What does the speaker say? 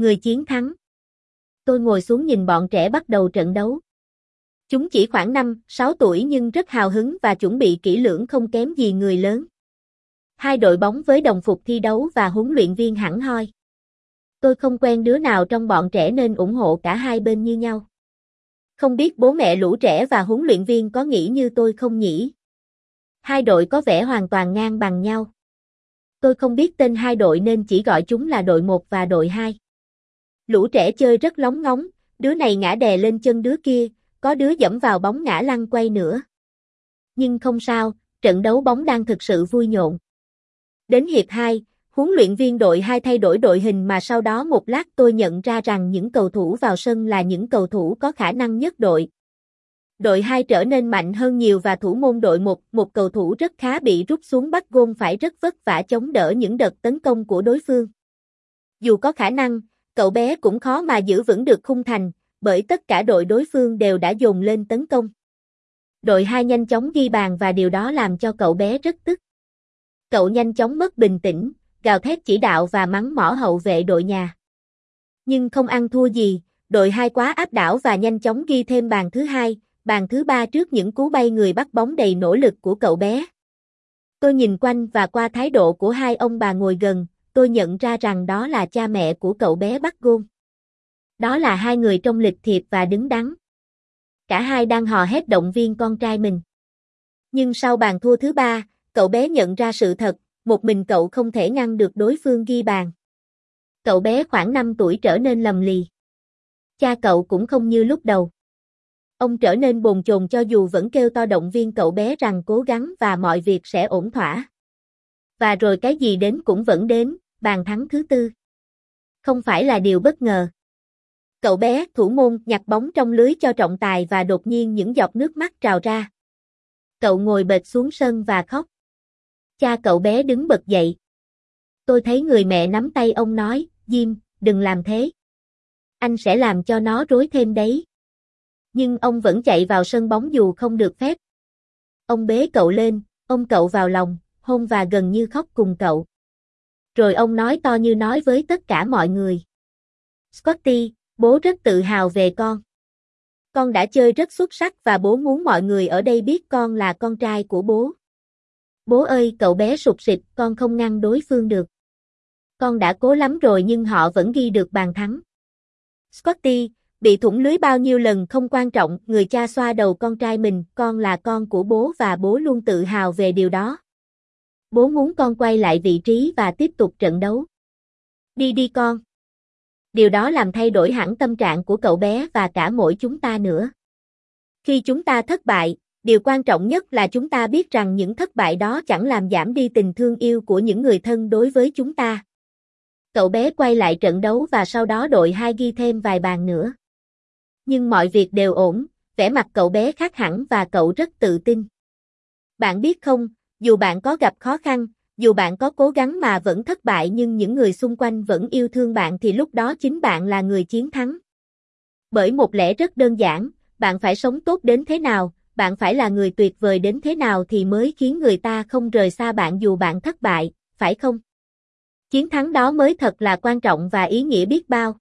người chiến thắng. Tôi ngồi xuống nhìn bọn trẻ bắt đầu trận đấu. Chúng chỉ khoảng 5, 6 tuổi nhưng rất hào hứng và chuẩn bị kỹ lưỡng không kém gì người lớn. Hai đội bóng với đồng phục thi đấu và huấn luyện viên hẳn hoi. Tôi không quen đứa nào trong bọn trẻ nên ủng hộ cả hai bên như nhau. Không biết bố mẹ lũ trẻ và huấn luyện viên có nghĩ như tôi không nhỉ? Hai đội có vẻ hoàn toàn ngang bằng nhau. Tôi không biết tên hai đội nên chỉ gọi chúng là đội 1 và đội 2. Lũ trẻ chơi rất lóng ngóng, đứa này ngã đè lên chân đứa kia, có đứa dẫm vào bóng ngã lăn quay nữa. Nhưng không sao, trận đấu bóng đang thực sự vui nhộn. Đến hiệp 2, huấn luyện viên đội 2 thay đổi đội hình mà sau đó một lát tôi nhận ra rằng những cầu thủ vào sân là những cầu thủ có khả năng nhất đội. Đội 2 trở nên mạnh hơn nhiều và thủ môn đội 1, một cầu thủ rất khá bị rút xuống bắt gôn phải rất vất vả chống đỡ những đợt tấn công của đối phương. Dù có khả năng, cậu bé cũng khó mà giữ vững được khung thành, bởi tất cả đội đối phương đều đã dồn lên tấn công. Đội hai nhanh chóng ghi bàn và điều đó làm cho cậu bé rất tức. Cậu nhanh chóng mất bình tĩnh, gào thét chỉ đạo và mắng mỏ hậu vệ đội nhà. Nhưng không ăn thua gì, đội hai quá áp đảo và nhanh chóng ghi thêm bàn thứ hai, bàn thứ ba trước những cú bay người bắt bóng đầy nỗ lực của cậu bé. Tôi nhìn quanh và qua thái độ của hai ông bà ngồi gần, tôi nhận ra rằng đó là cha mẹ của cậu bé bắt gôn. Đó là hai người trong lịch thiệp và đứng đắn. Cả hai đang hò hét động viên con trai mình. Nhưng sau bàn thua thứ ba, cậu bé nhận ra sự thật, một mình cậu không thể ngăn được đối phương ghi bàn. Cậu bé khoảng 5 tuổi trở nên lầm lì. Cha cậu cũng không như lúc đầu. Ông trở nên bồn chồn cho dù vẫn kêu to động viên cậu bé rằng cố gắng và mọi việc sẽ ổn thỏa. Và rồi cái gì đến cũng vẫn đến, bàn thắng thứ tư. Không phải là điều bất ngờ. Cậu bé, thủ môn, nhặt bóng trong lưới cho trọng tài và đột nhiên những giọt nước mắt trào ra. Cậu ngồi bệt xuống sân và khóc. Cha cậu bé đứng bật dậy. Tôi thấy người mẹ nắm tay ông nói, Diêm, đừng làm thế. Anh sẽ làm cho nó rối thêm đấy. Nhưng ông vẫn chạy vào sân bóng dù không được phép. Ông bế cậu lên, ôm cậu vào lòng, hôn và gần như khóc cùng cậu. Rồi ông nói to như nói với tất cả mọi người. Scotty, bố rất tự hào về con. Con đã chơi rất xuất sắc và bố muốn mọi người ở đây biết con là con trai của bố. Bố ơi, cậu bé sụt sịt, con không ngăn đối phương được. Con đã cố lắm rồi nhưng họ vẫn ghi được bàn thắng. Scotty, bị thủng lưới bao nhiêu lần không quan trọng, người cha xoa đầu con trai mình, con là con của bố và bố luôn tự hào về điều đó. Bố muốn con quay lại vị trí và tiếp tục trận đấu. Đi đi con. Điều đó làm thay đổi hẳn tâm trạng của cậu bé và cả mỗi chúng ta nữa. Khi chúng ta thất bại, điều quan trọng nhất là chúng ta biết rằng những thất bại đó chẳng làm giảm đi tình thương yêu của những người thân đối với chúng ta. Cậu bé quay lại trận đấu và sau đó đội hai ghi thêm vài bàn nữa. Nhưng mọi việc đều ổn, vẻ mặt cậu bé khác hẳn và cậu rất tự tin. Bạn biết không, dù bạn có gặp khó khăn, dù bạn có cố gắng mà vẫn thất bại nhưng những người xung quanh vẫn yêu thương bạn thì lúc đó chính bạn là người chiến thắng. Bởi một lẽ rất đơn giản, bạn phải sống tốt đến thế nào, bạn phải là người tuyệt vời đến thế nào thì mới khiến người ta không rời xa bạn dù bạn thất bại, phải không? Chiến thắng đó mới thật là quan trọng và ý nghĩa biết bao.